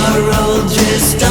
sorrow just